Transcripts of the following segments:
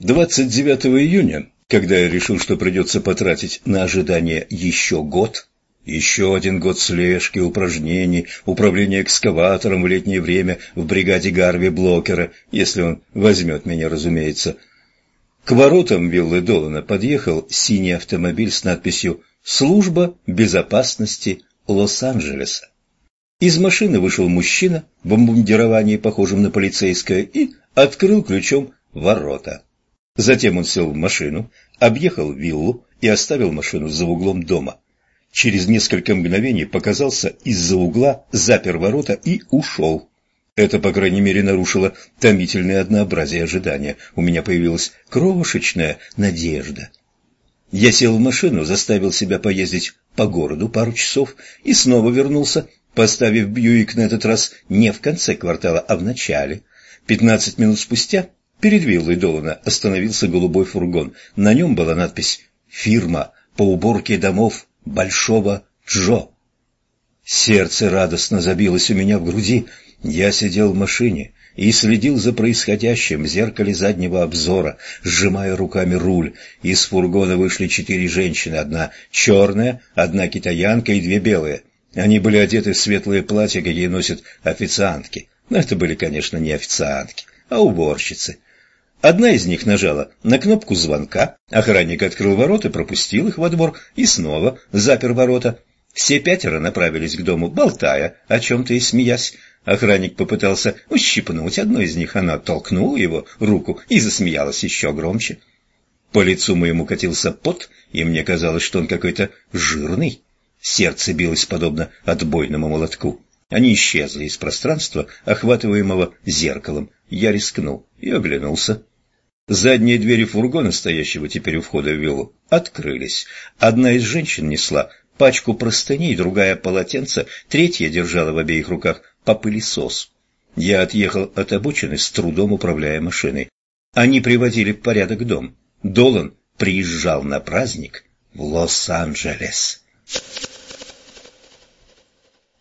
29 июня, когда я решил, что придется потратить на ожидание еще год, еще один год слежки, упражнений, управления экскаватором в летнее время в бригаде Гарви Блокера, если он возьмет меня, разумеется. К воротам виллы Долана подъехал синий автомобиль с надписью «Служба безопасности Лос-Анджелеса». Из машины вышел мужчина в обмундировании, похожем на полицейское, и открыл ключом ворота. Затем он сел в машину, объехал виллу и оставил машину за углом дома. Через несколько мгновений показался из-за угла, запер ворота и ушел. Это, по крайней мере, нарушило томительное однообразие ожидания. У меня появилась крошечная надежда. Я сел в машину, заставил себя поездить по городу пару часов и снова вернулся, поставив Бьюик на этот раз не в конце квартала, а в начале. Пятнадцать минут спустя перед виллой Долана остановился голубой фургон. На нем была надпись «Фирма по уборке домов Большого Джо». Сердце радостно забилось у меня в груди. Я сидел в машине и следил за происходящим в зеркале заднего обзора, сжимая руками руль. Из фургона вышли четыре женщины, одна черная, одна китаянка и две белые. Они были одеты в светлые платья, какие носят официантки. Но это были, конечно, не официантки, а уборщицы. Одна из них нажала на кнопку звонка, охранник открыл ворота, пропустил их во двор и снова запер ворота. Все пятеро направились к дому, болтая о чем-то и смеясь. Охранник попытался ущипнуть одну из них, она толкнула его руку и засмеялась еще громче. По лицу моему катился пот, и мне казалось, что он какой-то жирный. Сердце билось подобно отбойному молотку. Они исчезли из пространства, охватываемого зеркалом. Я рискнул и оглянулся. Задние двери фургона, стоящего теперь у входа в виллу, открылись. Одна из женщин несла пачку простыней, другая — полотенце, третья держала в обеих руках по пылесос. Я отъехал от обочины, с трудом управляя машиной. Они приводили в порядок дом. Долан приезжал на праздник в Лос-Анджелес.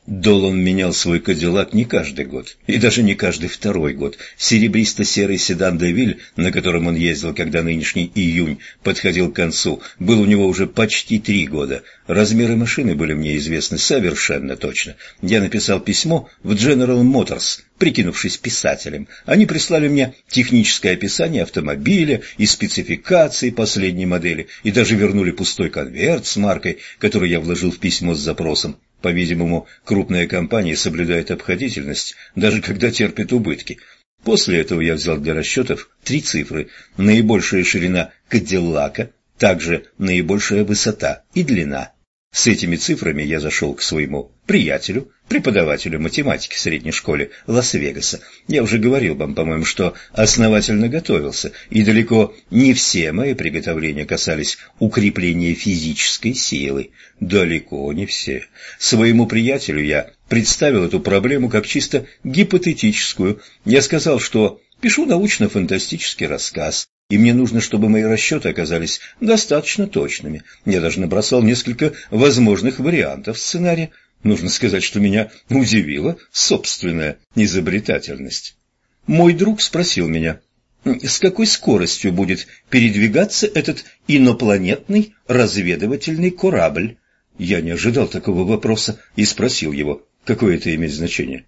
Долан менял свой кадиллак не каждый год, и даже не каждый второй год. Серебристо-серый седан «Девиль», на котором он ездил, когда нынешний июнь подходил к концу, был у него уже почти три года. Размеры машины были мне известны совершенно точно. Я написал письмо в General Motors, прикинувшись писателем. Они прислали мне техническое описание автомобиля и спецификации последней модели, и даже вернули пустой конверт с маркой, который я вложил в письмо с запросом. По-видимому, крупная компания соблюдает обходительность, даже когда терпит убытки. После этого я взял для расчетов три цифры. Наибольшая ширина Кадиллака, также наибольшая высота и длина. С этими цифрами я зашел к своему приятелю, преподавателю математики в средней школе Лас-Вегаса. Я уже говорил вам, по-моему, что основательно готовился, и далеко не все мои приготовления касались укрепления физической силы. Далеко не все. Своему приятелю я представил эту проблему как чисто гипотетическую. Я сказал, что пишу научно-фантастический рассказ, и мне нужно, чтобы мои расчеты оказались достаточно точными. Я даже набросал несколько возможных вариантов сценария. Нужно сказать, что меня удивила собственная изобретательность. Мой друг спросил меня, с какой скоростью будет передвигаться этот инопланетный разведывательный корабль. Я не ожидал такого вопроса и спросил его, какое это имеет значение.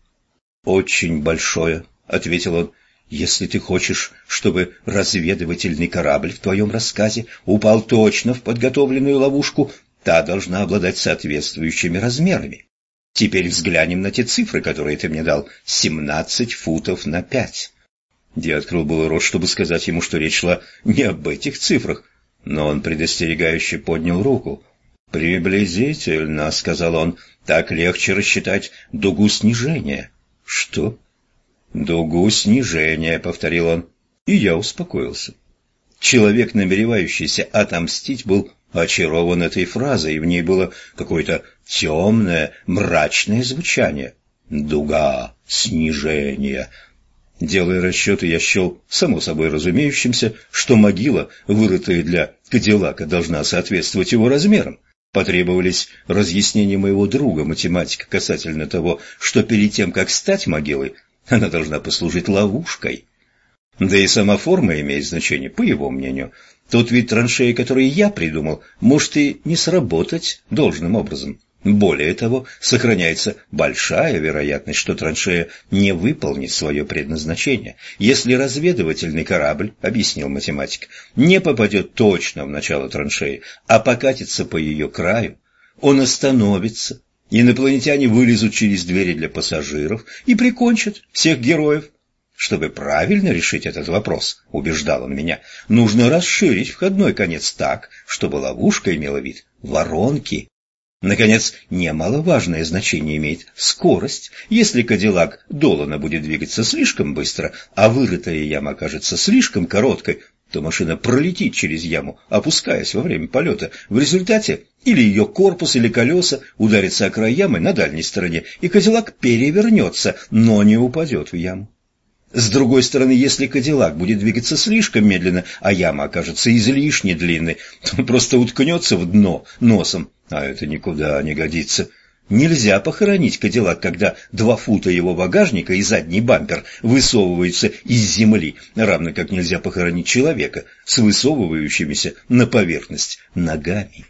«Очень большое», — ответил он. Если ты хочешь, чтобы разведывательный корабль в твоем рассказе упал точно в подготовленную ловушку, та должна обладать соответствующими размерами. Теперь взглянем на те цифры, которые ты мне дал. Семнадцать футов на пять. Я открыл был рот, чтобы сказать ему, что речь шла не об этих цифрах, но он предостерегающе поднял руку. «Приблизительно», — сказал он, — «так легче рассчитать дугу снижения». «Что?» «Дугу снижения», — повторил он, и я успокоился. Человек, намеревающийся отомстить, был очарован этой фразой, и в ней было какое-то темное, мрачное звучание. «Дуга снижения». Делая расчеты, я счел само собой разумеющимся, что могила, вырытая для Кадиллака, должна соответствовать его размерам. Потребовались разъяснения моего друга, математика, касательно того, что перед тем, как стать могилой, она должна послужить ловушкой. Да и сама форма имеет значение, по его мнению. Тот вид траншеи, который я придумал, может и не сработать должным образом. Более того, сохраняется большая вероятность, что траншея не выполнит свое предназначение. Если разведывательный корабль, объяснил математик, не попадет точно в начало траншеи, а покатится по ее краю, он остановится, инопланетяне вылезут через двери для пассажиров и прикончат всех героев. Чтобы правильно решить этот вопрос, убеждал он меня, нужно расширить входной конец так, чтобы ловушка имела вид воронки. Наконец, немаловажное значение имеет скорость. Если Кадиллак Долана будет двигаться слишком быстро, а вырытая яма окажется слишком короткой, то машина пролетит через яму, опускаясь во время полета. В результате или ее корпус, или колеса ударятся о край ямы на дальней стороне, и Кадиллак перевернется, но не упадет в яму. С другой стороны, если Кадиллак будет двигаться слишком медленно, а яма окажется излишне длинной, то он просто уткнется в дно носом, а это никуда не годится. Нельзя похоронить Кадиллак, когда два фута его багажника и задний бампер высовываются из земли, равно как нельзя похоронить человека с высовывающимися на поверхность ногами.